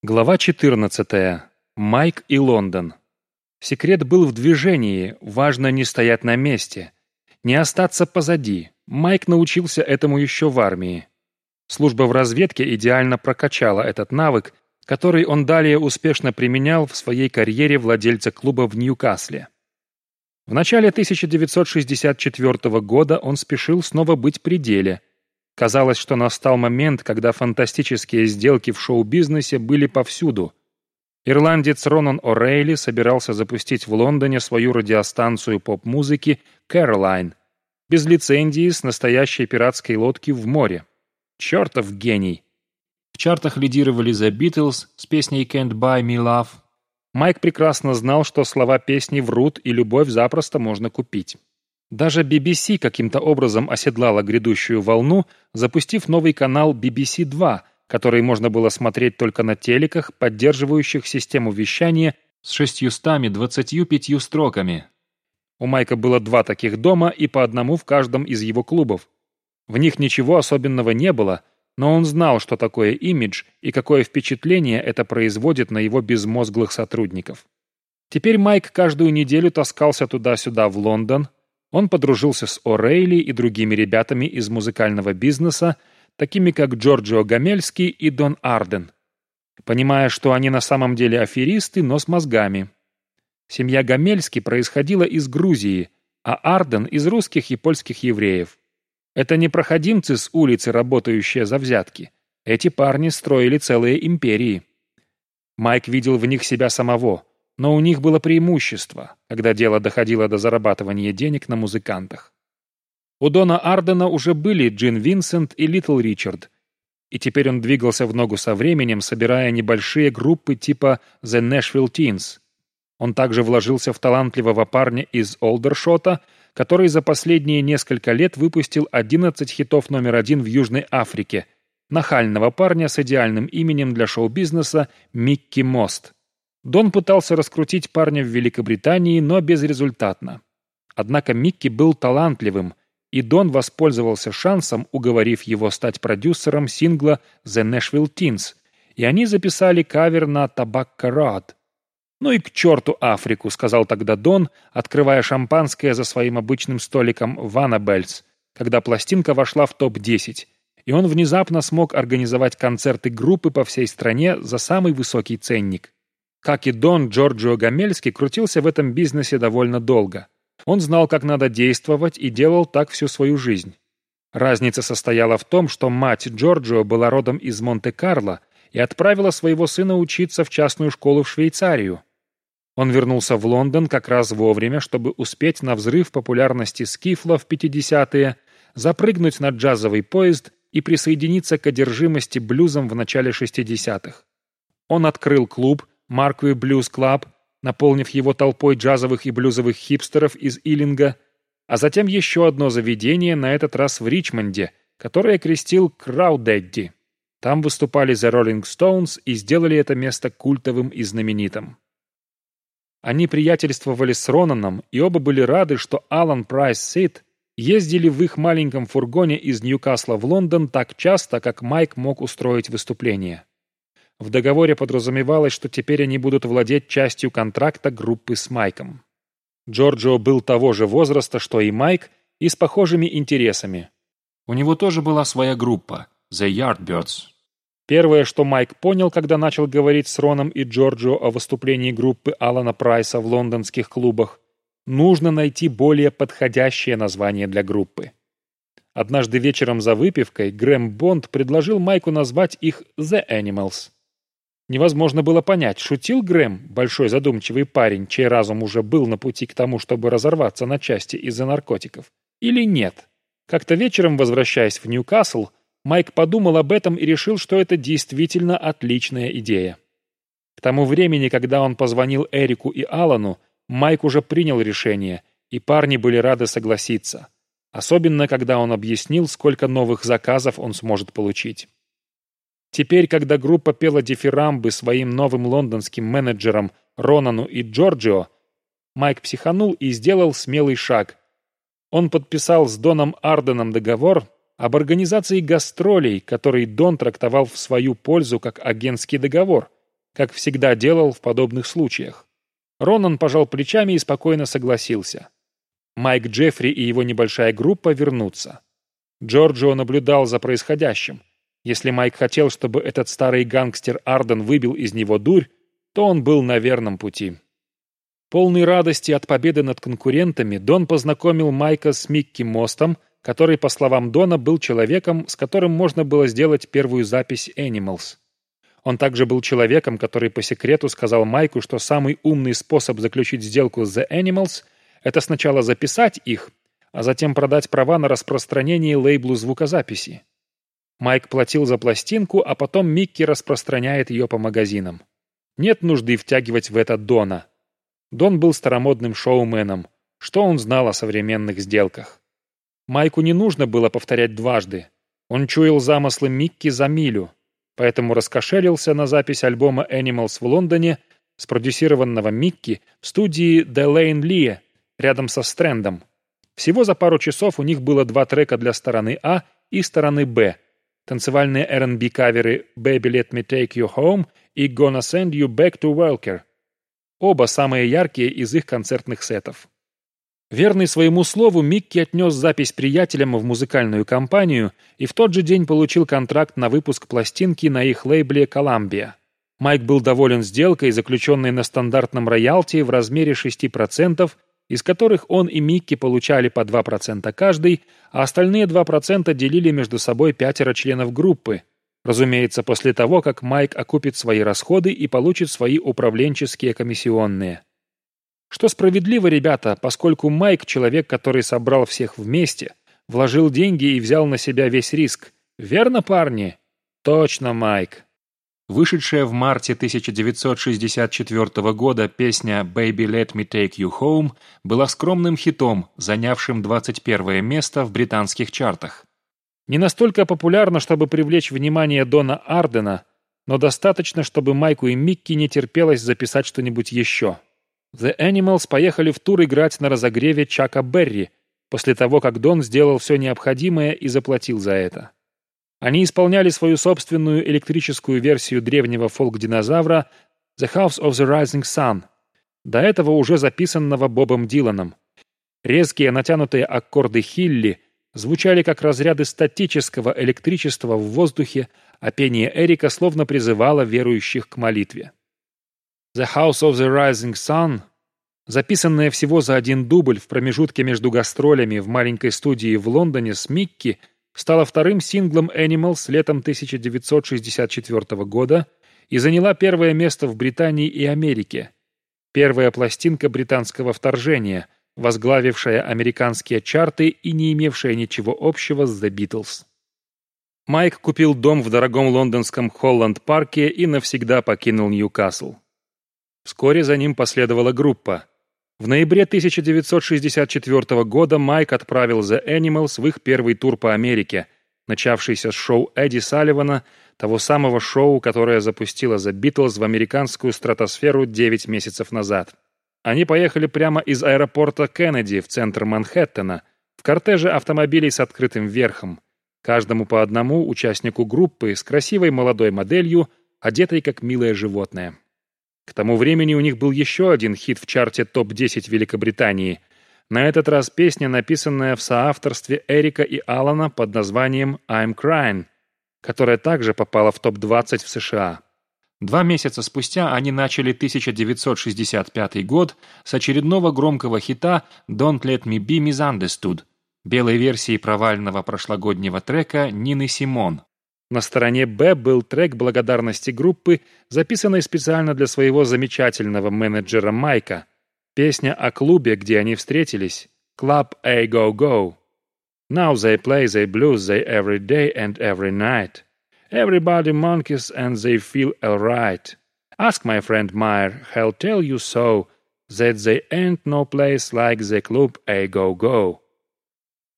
Глава 14. Майк и Лондон. Секрет был в движении, важно не стоять на месте. Не остаться позади. Майк научился этому еще в армии. Служба в разведке идеально прокачала этот навык, который он далее успешно применял в своей карьере владельца клуба в Ньюкасле. В начале 1964 года он спешил снова быть при деле – Казалось, что настал момент, когда фантастические сделки в шоу-бизнесе были повсюду. Ирландец Ронан О'Рейли собирался запустить в Лондоне свою радиостанцию поп-музыки «Кэролайн», без лицензии с настоящей пиратской лодки в море. Чертов гений! В чартах лидировали The Beatles с песней «Can't Buy Me Love». Майк прекрасно знал, что слова песни врут и любовь запросто можно купить. Даже BBC каким-то образом оседлала грядущую волну, запустив новый канал BBC 2, который можно было смотреть только на телеках, поддерживающих систему вещания с 625 строками. У Майка было два таких дома и по одному в каждом из его клубов. В них ничего особенного не было, но он знал, что такое имидж и какое впечатление это производит на его безмозглых сотрудников. Теперь Майк каждую неделю таскался туда-сюда в Лондон, он подружился с О'Рейли и другими ребятами из музыкального бизнеса, такими как Джорджио Гамельский и Дон Арден, понимая, что они на самом деле аферисты, но с мозгами. Семья Гамельский происходила из Грузии, а Арден – из русских и польских евреев. Это не проходимцы с улицы, работающие за взятки. Эти парни строили целые империи. Майк видел в них себя самого – но у них было преимущество, когда дело доходило до зарабатывания денег на музыкантах. У Дона Ардена уже были Джин Винсент и Литл Ричард, и теперь он двигался в ногу со временем, собирая небольшие группы типа The Nashville Teens. Он также вложился в талантливого парня из Олдершота, который за последние несколько лет выпустил 11 хитов номер один в Южной Африке, нахального парня с идеальным именем для шоу-бизнеса Микки Мост – Дон пытался раскрутить парня в Великобритании, но безрезультатно. Однако Микки был талантливым, и Дон воспользовался шансом, уговорив его стать продюсером сингла «The Nashville Teens», и они записали кавер на «Tobacco Road». «Ну и к черту Африку», — сказал тогда Дон, открывая шампанское за своим обычным столиком в Аннабельс, когда пластинка вошла в топ-10, и он внезапно смог организовать концерты группы по всей стране за самый высокий ценник. Как и Дон, Джорджио Гамельский крутился в этом бизнесе довольно долго. Он знал, как надо действовать, и делал так всю свою жизнь. Разница состояла в том, что мать Джорджио была родом из Монте-Карло и отправила своего сына учиться в частную школу в Швейцарию. Он вернулся в Лондон как раз вовремя, чтобы успеть на взрыв популярности скифла в 50-е, запрыгнуть на джазовый поезд и присоединиться к одержимости блюзом в начале 60-х. Он открыл клуб, Marquee Blues Club, наполнив его толпой джазовых и блюзовых хипстеров из Иллинга, а затем еще одно заведение, на этот раз в Ричмонде, которое крестил Crawdaddy. Там выступали The Rolling Stones и сделали это место культовым и знаменитым. Они приятельствовали с Ронаном, и оба были рады, что Alan Price Set ездили в их маленьком фургоне из Ньюкасла в Лондон так часто, как Майк мог устроить выступление. В договоре подразумевалось, что теперь они будут владеть частью контракта группы с Майком. Джорджио был того же возраста, что и Майк, и с похожими интересами. У него тоже была своя группа – The Yardbirds. Первое, что Майк понял, когда начал говорить с Роном и Джорджио о выступлении группы Алана Прайса в лондонских клубах – нужно найти более подходящее название для группы. Однажды вечером за выпивкой Грэм Бонд предложил Майку назвать их The Animals – Невозможно было понять, шутил Грэм, большой задумчивый парень, чей разум уже был на пути к тому, чтобы разорваться на части из-за наркотиков, или нет. Как-то вечером, возвращаясь в Ньюкасл, Майк подумал об этом и решил, что это действительно отличная идея. К тому времени, когда он позвонил Эрику и Алану, Майк уже принял решение, и парни были рады согласиться. Особенно, когда он объяснил, сколько новых заказов он сможет получить. Теперь, когда группа пела дифирамбы своим новым лондонским менеджерам Ронану и Джорджио, Майк психанул и сделал смелый шаг. Он подписал с Доном Арденом договор об организации гастролей, который Дон трактовал в свою пользу как агентский договор, как всегда делал в подобных случаях. Ронан пожал плечами и спокойно согласился. Майк Джеффри и его небольшая группа вернутся. Джорджио наблюдал за происходящим. Если Майк хотел, чтобы этот старый гангстер Арден выбил из него дурь, то он был на верном пути. Полный радости от победы над конкурентами, Дон познакомил Майка с Микки Мостом, который, по словам Дона, был человеком, с которым можно было сделать первую запись Animals. Он также был человеком, который по секрету сказал Майку, что самый умный способ заключить сделку с The Animals – это сначала записать их, а затем продать права на распространение лейблу звукозаписи. Майк платил за пластинку, а потом Микки распространяет ее по магазинам. Нет нужды втягивать в это Дона. Дон был старомодным шоуменом. Что он знал о современных сделках? Майку не нужно было повторять дважды. Он чуял замыслы Микки за милю, поэтому раскошелился на запись альбома Animals в Лондоне, спродюсированного Микки в студии Lane Lee рядом со Стрэндом. Всего за пару часов у них было два трека для стороны А и стороны Б. Танцевальные R&B каверы «Baby Let Me Take You Home» и «Gonna Send You Back to Welker». Оба самые яркие из их концертных сетов. Верный своему слову, Микки отнес запись приятелям в музыкальную компанию и в тот же день получил контракт на выпуск пластинки на их лейбле «Коламбия». Майк был доволен сделкой, заключенной на стандартном роялти в размере 6%, из которых он и Микки получали по 2% каждый, а остальные 2% делили между собой пятеро членов группы. Разумеется, после того, как Майк окупит свои расходы и получит свои управленческие комиссионные. Что справедливо, ребята, поскольку Майк — человек, который собрал всех вместе, вложил деньги и взял на себя весь риск. Верно, парни? Точно, Майк. Вышедшая в марте 1964 года песня «Baby Let Me Take You Home» была скромным хитом, занявшим 21 место в британских чартах. Не настолько популярна, чтобы привлечь внимание Дона Ардена, но достаточно, чтобы Майку и Микки не терпелось записать что-нибудь еще. The Animals поехали в тур играть на разогреве Чака Берри, после того, как Дон сделал все необходимое и заплатил за это. Они исполняли свою собственную электрическую версию древнего фолк-динозавра «The House of the Rising Sun», до этого уже записанного Бобом Диланом. Резкие натянутые аккорды Хилли звучали как разряды статического электричества в воздухе, а пение Эрика словно призывало верующих к молитве. «The House of the Rising Sun», записанная всего за один дубль в промежутке между гастролями в маленькой студии в Лондоне с Микки, стала вторым синглом Animals летом 1964 года и заняла первое место в Британии и Америке. Первая пластинка британского вторжения, возглавившая американские чарты и не имевшая ничего общего с The Beatles. Майк купил дом в дорогом лондонском Холланд-парке и навсегда покинул Ньюкасл. Вскоре за ним последовала группа. В ноябре 1964 года Майк отправил The Animals в их первый тур по Америке, начавшийся с шоу Эдди Салливана, того самого шоу, которое запустило The Beatles в американскую стратосферу 9 месяцев назад. Они поехали прямо из аэропорта Кеннеди в центр Манхэттена, в кортеже автомобилей с открытым верхом, каждому по одному участнику группы с красивой молодой моделью, одетой как милое животное. К тому времени у них был еще один хит в чарте топ-10 Великобритании. На этот раз песня, написанная в соавторстве Эрика и Алана под названием «I'm Crying», которая также попала в топ-20 в США. Два месяца спустя они начали 1965 год с очередного громкого хита «Don't Let Me Be Misunderstood», белой версии провального прошлогоднего трека Нины Симон. На стороне «Б» был трек благодарности группы, записанный специально для своего замечательного менеджера Майка. Песня о клубе, где они встретились. Club A Go Go. Now they play they blues they every day and every night. Everybody monkeys and they feel alright. Ask my friend Meyer, he'll tell you so, that they ain't no place like the club A Go Go.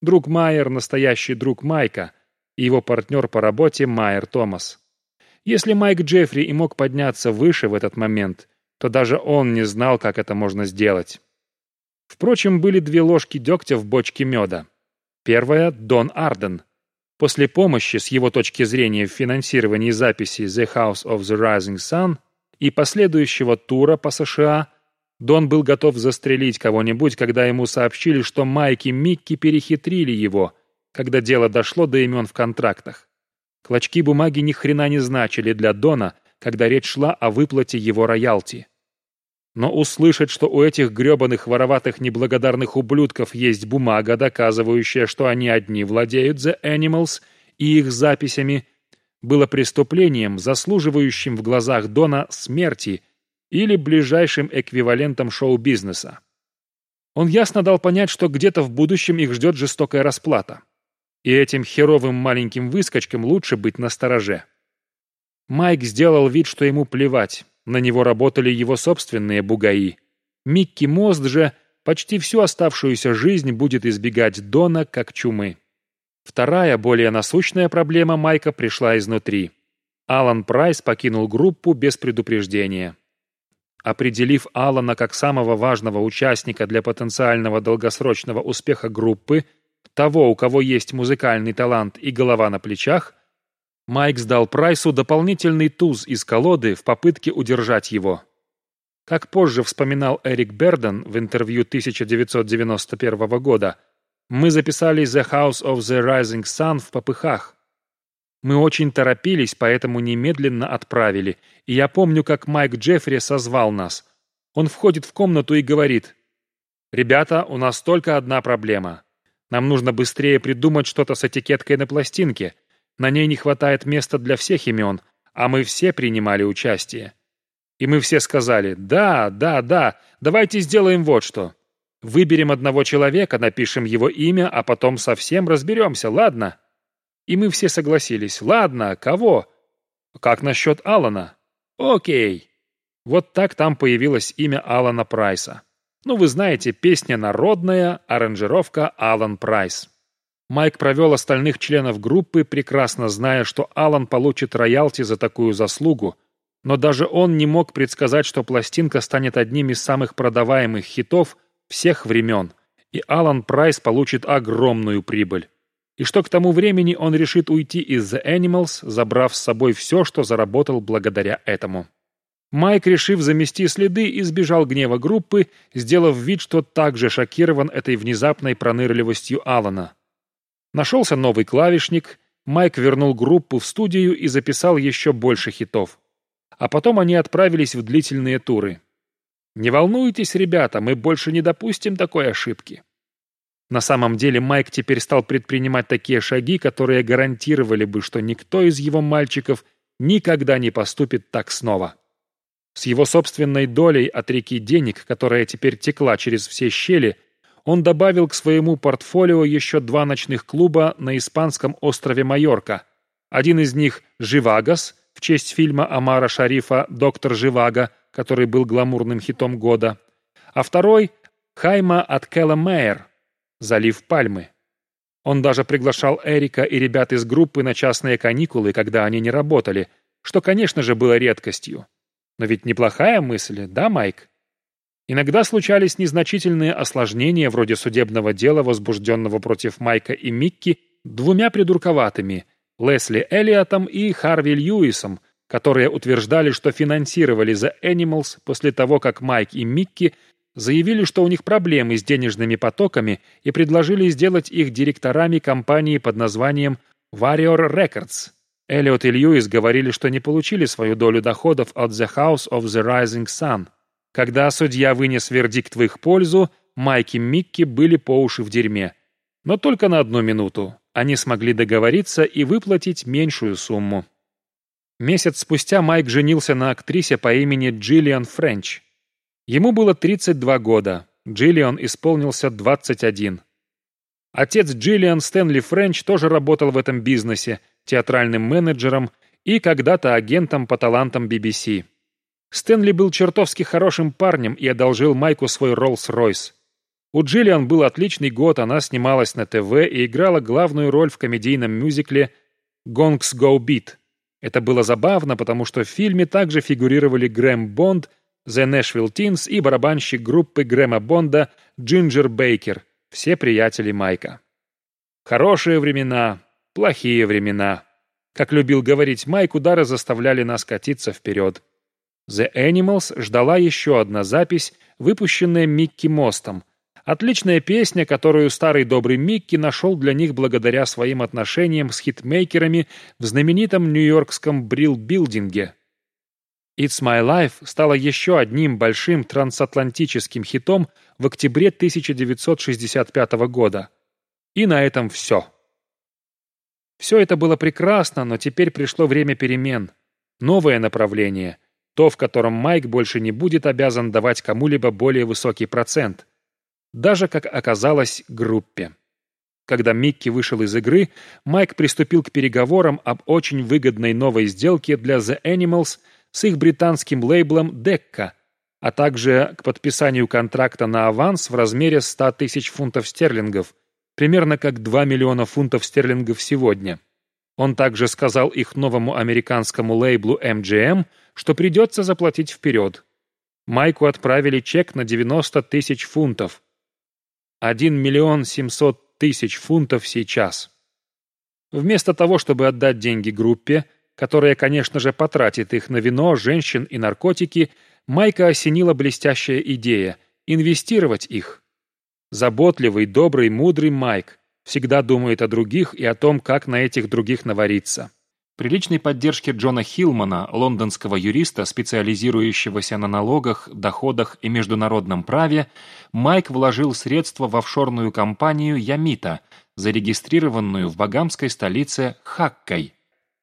Друг Майер – настоящий друг Майка – и его партнер по работе Майер Томас. Если Майк Джеффри и мог подняться выше в этот момент, то даже он не знал, как это можно сделать. Впрочем, были две ложки дегтя в бочке меда. Первая — Дон Арден. После помощи, с его точки зрения, в финансировании записи «The House of the Rising Sun» и последующего тура по США Дон был готов застрелить кого-нибудь, когда ему сообщили, что Майк и Микки перехитрили его, когда дело дошло до имен в контрактах. Клочки бумаги ни хрена не значили для Дона, когда речь шла о выплате его роялти. Но услышать, что у этих гребаных вороватых неблагодарных ублюдков есть бумага, доказывающая, что они одни владеют The Animals и их записями, было преступлением, заслуживающим в глазах Дона смерти или ближайшим эквивалентом шоу-бизнеса. Он ясно дал понять, что где-то в будущем их ждет жестокая расплата. И этим херовым маленьким выскочкам лучше быть настороже. Майк сделал вид, что ему плевать. На него работали его собственные бугаи. Микки Мост же почти всю оставшуюся жизнь будет избегать Дона как чумы. Вторая, более насущная проблема Майка пришла изнутри. Алан Прайс покинул группу без предупреждения. Определив Алана как самого важного участника для потенциального долгосрочного успеха группы, того, у кого есть музыкальный талант и голова на плечах, Майк сдал Прайсу дополнительный туз из колоды в попытке удержать его. Как позже вспоминал Эрик Берден в интервью 1991 года, мы записали «The House of the Rising Sun» в попыхах. Мы очень торопились, поэтому немедленно отправили, и я помню, как Майк Джеффри созвал нас. Он входит в комнату и говорит, «Ребята, у нас только одна проблема. Нам нужно быстрее придумать что-то с этикеткой на пластинке, на ней не хватает места для всех имен, а мы все принимали участие. И мы все сказали «Да, да, да, давайте сделаем вот что». Выберем одного человека, напишем его имя, а потом совсем разберемся, ладно? И мы все согласились. Ладно, кого? Как насчет Алана? Окей. Вот так там появилось имя Алана Прайса. Ну, вы знаете, песня народная, аранжировка Алан Прайс. Майк провел остальных членов группы, прекрасно зная, что Алан получит роялти за такую заслугу, но даже он не мог предсказать, что пластинка станет одним из самых продаваемых хитов всех времен, и Алан Прайс получит огромную прибыль. И что к тому времени он решит уйти из The Animals, забрав с собой все, что заработал благодаря этому. Майк, решив замести следы, избежал гнева группы, сделав вид, что также шокирован этой внезапной пронырливостью Алана. Нашелся новый клавишник, Майк вернул группу в студию и записал еще больше хитов. А потом они отправились в длительные туры. «Не волнуйтесь, ребята, мы больше не допустим такой ошибки». На самом деле Майк теперь стал предпринимать такие шаги, которые гарантировали бы, что никто из его мальчиков никогда не поступит так снова. С его собственной долей от реки денег, которая теперь текла через все щели, он добавил к своему портфолио еще два ночных клуба на испанском острове Майорка. Один из них «Живагас» в честь фильма Амара Шарифа «Доктор Живаго», который был гламурным хитом года, а второй «Хайма от Кэлла Мэйр» «Залив Пальмы». Он даже приглашал Эрика и ребят из группы на частные каникулы, когда они не работали, что, конечно же, было редкостью. Но ведь неплохая мысль, да, Майк? Иногда случались незначительные осложнения вроде судебного дела, возбужденного против Майка и Микки двумя придурковатыми – Лесли Эллиотом и Харви Льюисом, которые утверждали, что финансировали The Animals после того, как Майк и Микки заявили, что у них проблемы с денежными потоками и предложили сделать их директорами компании под названием Warrior Records. Эллиот и Льюис говорили, что не получили свою долю доходов от The House of the Rising Sun – когда судья вынес вердикт в их пользу, Майк и Микки были по уши в дерьме. Но только на одну минуту. Они смогли договориться и выплатить меньшую сумму. Месяц спустя Майк женился на актрисе по имени Джиллиан Френч. Ему было 32 года, Джиллиан исполнился 21. Отец Джиллиан Стэнли Френч тоже работал в этом бизнесе, театральным менеджером и когда-то агентом по талантам BBC. Стэнли был чертовски хорошим парнем и одолжил Майку свой Роллс-Ройс. У Джиллиан был отличный год, она снималась на ТВ и играла главную роль в комедийном мюзикле «Gongs Go Beat». Это было забавно, потому что в фильме также фигурировали Грэм Бонд, The Nashville Teens и барабанщик группы Грэма Бонда Джинджер Бейкер, все приятели Майка. Хорошие времена, плохие времена. Как любил говорить Майк, удары заставляли нас катиться вперед. The Animals ждала еще одна запись, выпущенная Микки Мостом. Отличная песня, которую старый добрый Микки нашел для них благодаря своим отношениям с хитмейкерами в знаменитом нью-йоркском Брилл-билдинге. «It's My Life» стала еще одним большим трансатлантическим хитом в октябре 1965 года. И на этом все. Все это было прекрасно, но теперь пришло время перемен. Новое направление. То, в котором Майк больше не будет обязан давать кому-либо более высокий процент. Даже, как оказалось, группе. Когда Микки вышел из игры, Майк приступил к переговорам об очень выгодной новой сделке для The Animals – с их британским лейблом «Декка», а также к подписанию контракта на аванс в размере 100 тысяч фунтов стерлингов, примерно как 2 миллиона фунтов стерлингов сегодня. Он также сказал их новому американскому лейблу MGM, что придется заплатить вперед. Майку отправили чек на 90 тысяч фунтов. 1 миллион 700 тысяч фунтов сейчас. Вместо того, чтобы отдать деньги группе, которая, конечно же, потратит их на вино, женщин и наркотики, Майка осенила блестящая идея – инвестировать их. Заботливый, добрый, мудрый Майк всегда думает о других и о том, как на этих других навариться. При личной поддержке Джона Хилмана, лондонского юриста, специализирующегося на налогах, доходах и международном праве, Майк вложил средства в офшорную компанию «Ямита», зарегистрированную в багамской столице Хаккой.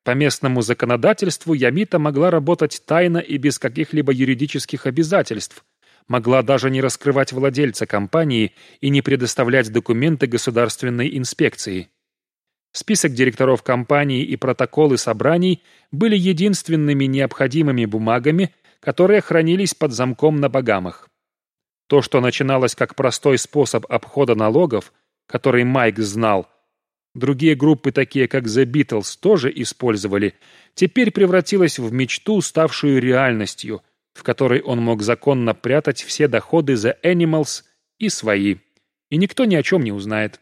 По местному законодательству Ямита могла работать тайно и без каких-либо юридических обязательств, могла даже не раскрывать владельца компании и не предоставлять документы государственной инспекции. Список директоров компании и протоколы собраний были единственными необходимыми бумагами, которые хранились под замком на Багамах. То, что начиналось как простой способ обхода налогов, который Майк знал – другие группы, такие как The Beatles, тоже использовали, теперь превратилась в мечту, ставшую реальностью, в которой он мог законно прятать все доходы The Animals и свои. И никто ни о чем не узнает.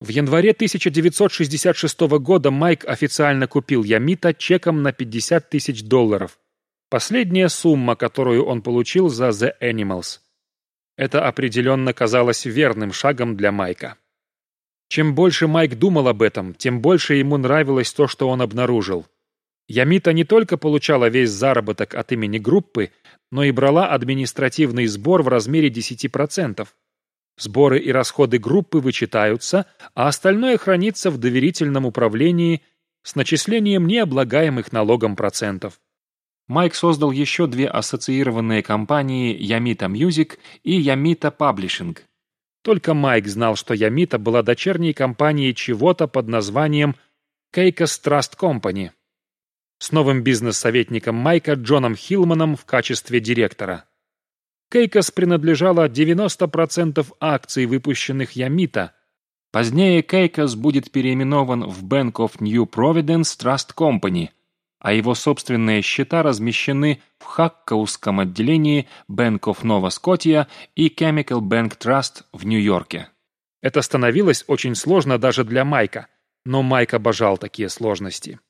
В январе 1966 года Майк официально купил Ямита чеком на 50 тысяч долларов. Последняя сумма, которую он получил за The Animals. Это определенно казалось верным шагом для Майка. Чем больше Майк думал об этом, тем больше ему нравилось то, что он обнаружил. Ямита не только получала весь заработок от имени группы, но и брала административный сбор в размере 10%. Сборы и расходы группы вычитаются, а остальное хранится в доверительном управлении с начислением необлагаемых налогом процентов. Майк создал еще две ассоциированные компании Yameta Music и Yameta Publishing – только Майк знал, что Yameta была дочерней компанией чего-то под названием Caicos Trust Company с новым бизнес-советником Майка Джоном Хилманом в качестве директора. Caicos принадлежала 90% акций, выпущенных Yameta. Позднее Кейкос будет переименован в Bank of New Providence Trust Company – а его собственные счета размещены в Хаккаусском отделении Bank of Nova Scotia и Chemical Bank Trust в Нью-Йорке. Это становилось очень сложно даже для Майка, но Майк обожал такие сложности.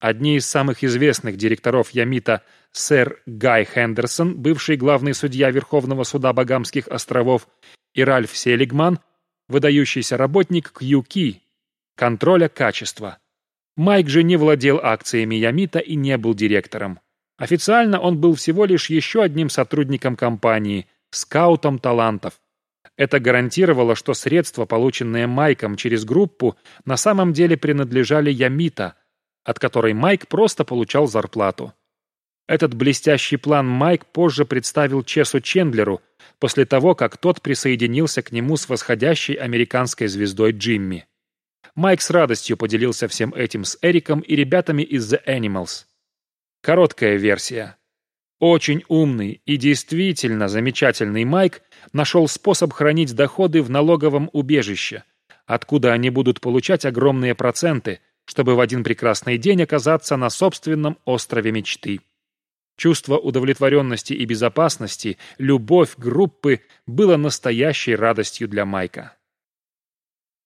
Одни из самых известных директоров Ямита, сэр Гай Хендерсон, бывший главный судья Верховного суда Багамских островов, и Ральф Селигман, выдающийся работник QK, контроля качества – Майк же не владел акциями Ямита и не был директором. Официально он был всего лишь еще одним сотрудником компании, скаутом талантов. Это гарантировало, что средства, полученные Майком через группу, на самом деле принадлежали Ямита, от которой Майк просто получал зарплату. Этот блестящий план Майк позже представил Чесу Чендлеру, после того, как тот присоединился к нему с восходящей американской звездой Джимми. Майк с радостью поделился всем этим с Эриком и ребятами из The Animals. Короткая версия. Очень умный и действительно замечательный Майк нашел способ хранить доходы в налоговом убежище, откуда они будут получать огромные проценты, чтобы в один прекрасный день оказаться на собственном острове мечты. Чувство удовлетворенности и безопасности, любовь группы было настоящей радостью для Майка.